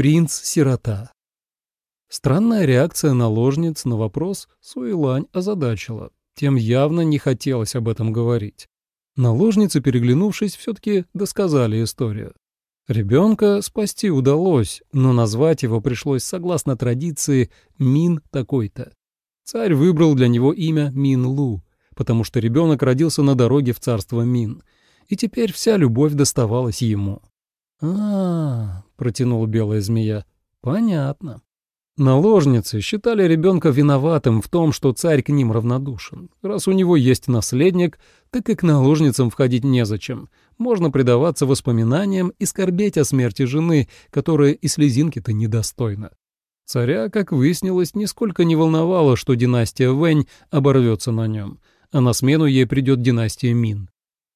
Принц-сирота. Странная реакция наложниц на вопрос Суэлань озадачила. Тем явно не хотелось об этом говорить. Наложницы, переглянувшись, все-таки досказали историю. Ребенка спасти удалось, но назвать его пришлось согласно традиции Мин такой-то. Царь выбрал для него имя Мин Лу, потому что ребенок родился на дороге в царство Мин, и теперь вся любовь доставалась ему. а, -а, -а протянула белая змея. «Понятно». Наложницы считали ребенка виноватым в том, что царь к ним равнодушен. Раз у него есть наследник, так и к наложницам входить незачем. Можно предаваться воспоминаниям и скорбеть о смерти жены, которая и слезинки-то недостойна. Царя, как выяснилось, нисколько не волновало, что династия Вэнь оборвется на нем, а на смену ей придет династия Мин.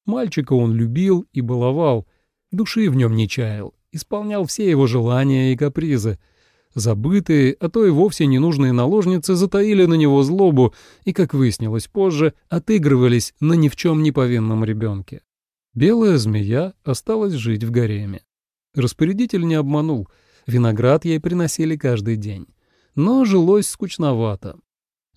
Мальчика он любил и баловал, души в нем не чаял, исполнял все его желания и капризы — Забытые, а то и вовсе ненужные наложницы затаили на него злобу и, как выяснилось позже, отыгрывались на ни в чем не повинном ребенке. Белая змея осталась жить в гареме. Распорядитель не обманул, виноград ей приносили каждый день. Но жилось скучновато.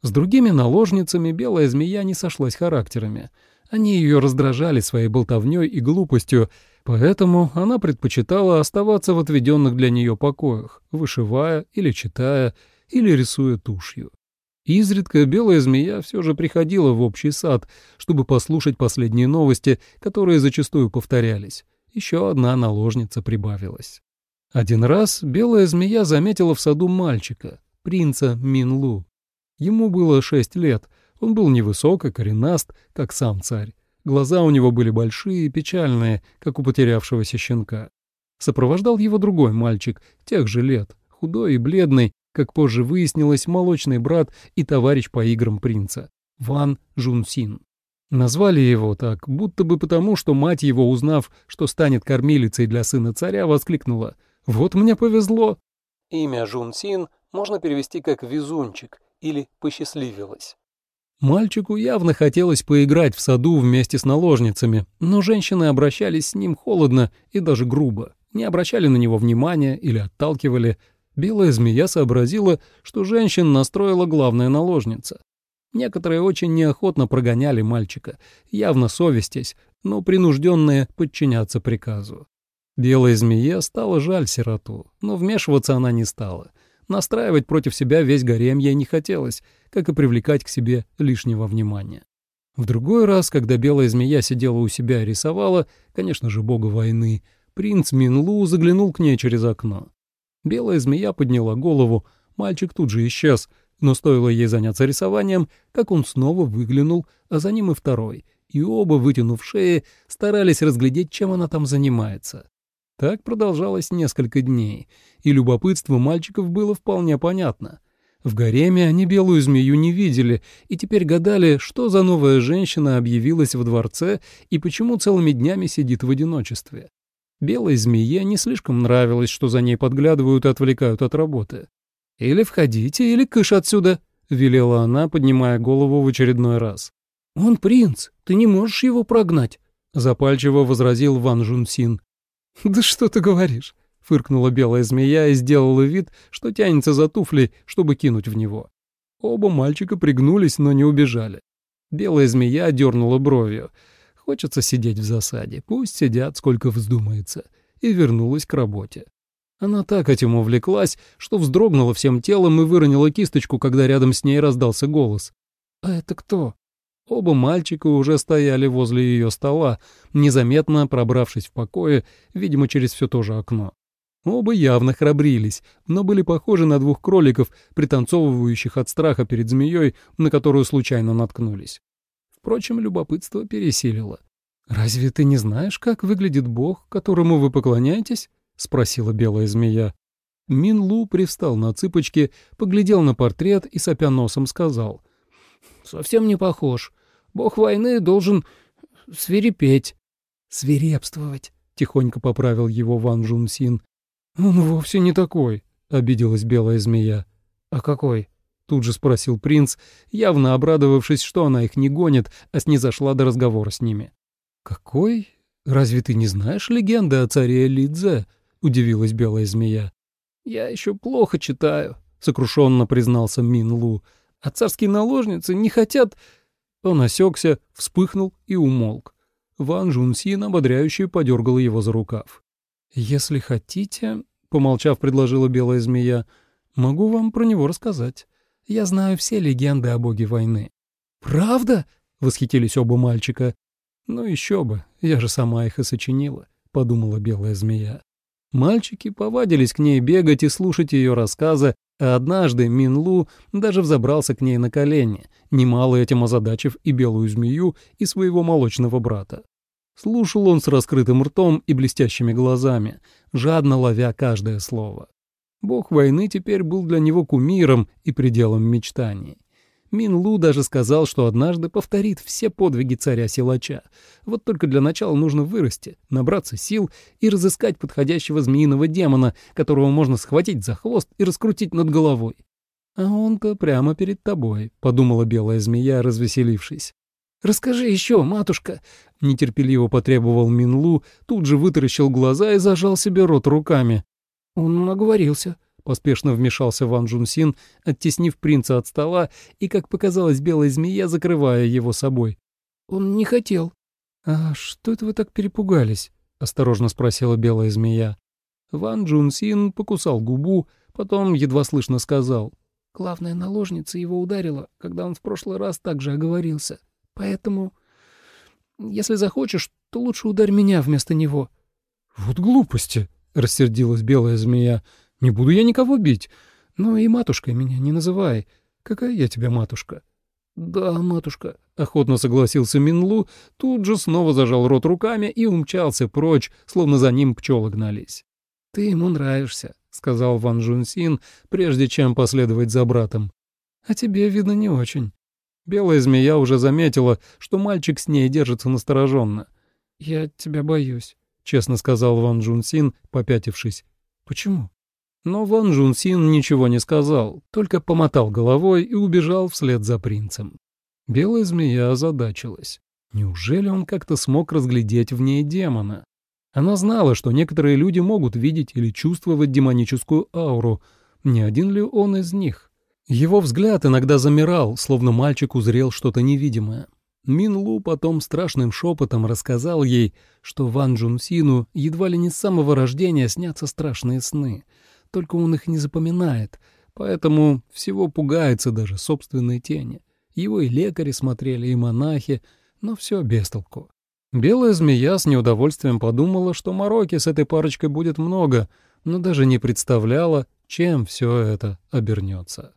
С другими наложницами белая змея не сошлась характерами. Они ее раздражали своей болтовней и глупостью, Поэтому она предпочитала оставаться в отведенных для нее покоях, вышивая или читая, или рисуя тушью. Изредка белая змея все же приходила в общий сад, чтобы послушать последние новости, которые зачастую повторялись. Еще одна наложница прибавилась. Один раз белая змея заметила в саду мальчика, принца Минлу. Ему было шесть лет, он был невысок и коренаст, как сам царь. Глаза у него были большие и печальные, как у потерявшегося щенка. Сопровождал его другой мальчик, тех же лет, худой и бледный, как позже выяснилось, молочный брат и товарищ по играм принца, Ван Жунсин. Назвали его так, будто бы потому, что мать его, узнав, что станет кормилицей для сына царя, воскликнула «Вот мне повезло!». Имя Жунсин можно перевести как «везунчик» или «посчастливилась». Мальчику явно хотелось поиграть в саду вместе с наложницами, но женщины обращались с ним холодно и даже грубо, не обращали на него внимания или отталкивали. Белая змея сообразила, что женщин настроила главная наложница. Некоторые очень неохотно прогоняли мальчика, явно совестясь, но принужденные подчиняться приказу. Белой змее стало жаль сироту, но вмешиваться она не стала. Настраивать против себя весь гарем ей не хотелось, как и привлекать к себе лишнего внимания. В другой раз, когда белая змея сидела у себя и рисовала, конечно же, бога войны, принц Минлу заглянул к ней через окно. Белая змея подняла голову, мальчик тут же исчез, но стоило ей заняться рисованием, как он снова выглянул, а за ним и второй, и оба, вытянув шеи, старались разглядеть, чем она там занимается. Так продолжалось несколько дней, и любопытство мальчиков было вполне понятно — в гареме они белую змею не видели и теперь гадали, что за новая женщина объявилась в дворце и почему целыми днями сидит в одиночестве. Белой змее не слишком нравилось, что за ней подглядывают и отвлекают от работы. «Или входите, или кыш отсюда», — велела она, поднимая голову в очередной раз. «Он принц, ты не можешь его прогнать», — запальчиво возразил Ван Жунсин. «Да что ты говоришь? Фыркнула белая змея и сделала вид, что тянется за туфлей, чтобы кинуть в него. Оба мальчика пригнулись, но не убежали. Белая змея дернула бровью. Хочется сидеть в засаде, пусть сидят, сколько вздумается, и вернулась к работе. Она так этим увлеклась, что вздрогнула всем телом и выронила кисточку, когда рядом с ней раздался голос. «А это кто?» Оба мальчика уже стояли возле ее стола, незаметно пробравшись в покое, видимо, через все то же окно. Оба явно храбрились, но были похожи на двух кроликов, пританцовывающих от страха перед змеей, на которую случайно наткнулись. Впрочем, любопытство пересилило. «Разве ты не знаешь, как выглядит бог, которому вы поклоняетесь?» — спросила белая змея. Мин Лу привстал на цыпочки, поглядел на портрет и, сопя носом, сказал. «Совсем не похож. Бог войны должен свирепеть». «Свирепствовать», — тихонько поправил его Ван Жун Син. «Он вовсе не такой», — обиделась белая змея. «А какой?» — тут же спросил принц, явно обрадовавшись, что она их не гонит, а снизошла до разговора с ними. «Какой? Разве ты не знаешь легенды о царе Лидзе?» — удивилась белая змея. «Я еще плохо читаю», — сокрушенно признался Мин Лу. «А царские наложницы не хотят...» Он осекся, вспыхнул и умолк. Ван Жунсин ободряюще подергал его за рукав. «Если хотите...» — помолчав, предложила белая змея. «Могу вам про него рассказать. Я знаю все легенды о боге войны». «Правда?» — восхитились оба мальчика. «Ну еще бы, я же сама их и сочинила», — подумала белая змея. Мальчики повадились к ней бегать и слушать ее рассказы, а однажды Минлу даже взобрался к ней на колени, немало этим озадачив и белую змею, и своего молочного брата. Слушал он с раскрытым ртом и блестящими глазами, жадно ловя каждое слово. Бог войны теперь был для него кумиром и пределом мечтаний. Мин Лу даже сказал, что однажды повторит все подвиги царя-силача. Вот только для начала нужно вырасти, набраться сил и разыскать подходящего змеиного демона, которого можно схватить за хвост и раскрутить над головой. «А он-то прямо перед тобой», — подумала белая змея, развеселившись. «Расскажи еще, матушка!» — нетерпеливо потребовал Минлу, тут же вытаращил глаза и зажал себе рот руками. «Он оговорился», Поспешно вмешался Ван Джунсин, оттеснив принца от стола и, как показалось, белая змея, закрывая его собой. «Он не хотел». «А что это вы так перепугались?» — осторожно спросила белая змея. Ван Джунсин покусал губу, потом едва слышно сказал. «Главная наложница его ударила, когда он в прошлый раз так же оговорился. Поэтому, если захочешь, то лучше ударь меня вместо него». «Вот глупости!» — рассердилась белая змея. Не буду я никого бить. Но и матушкой меня не называй. Какая я тебе матушка?» «Да, матушка», — охотно согласился Минлу, тут же снова зажал рот руками и умчался прочь, словно за ним пчелы гнались. «Ты ему нравишься», — сказал Ван Жунсин, прежде чем последовать за братом. «А тебе, видно, не очень». Белая змея уже заметила, что мальчик с ней держится настороженно. «Я тебя боюсь», — честно сказал Ван Джунсин, попятившись. «Почему?» Но Ван Джун Син ничего не сказал, только помотал головой и убежал вслед за принцем. Белая змея озадачилась. Неужели он как-то смог разглядеть в ней демона? Она знала, что некоторые люди могут видеть или чувствовать демоническую ауру. Не один ли он из них? Его взгляд иногда замирал, словно мальчик узрел что-то невидимое. Мин Лу потом страшным шепотом рассказал ей, что Ван Джун Сину едва ли не с самого рождения снятся страшные сны — только он их не запоминает, поэтому всего пугается даже собственной тени. Его и лекари смотрели, и монахи, но все без толку. Белая змея с неудовольствием подумала, что мороки с этой парочкой будет много, но даже не представляла, чем все это обернется.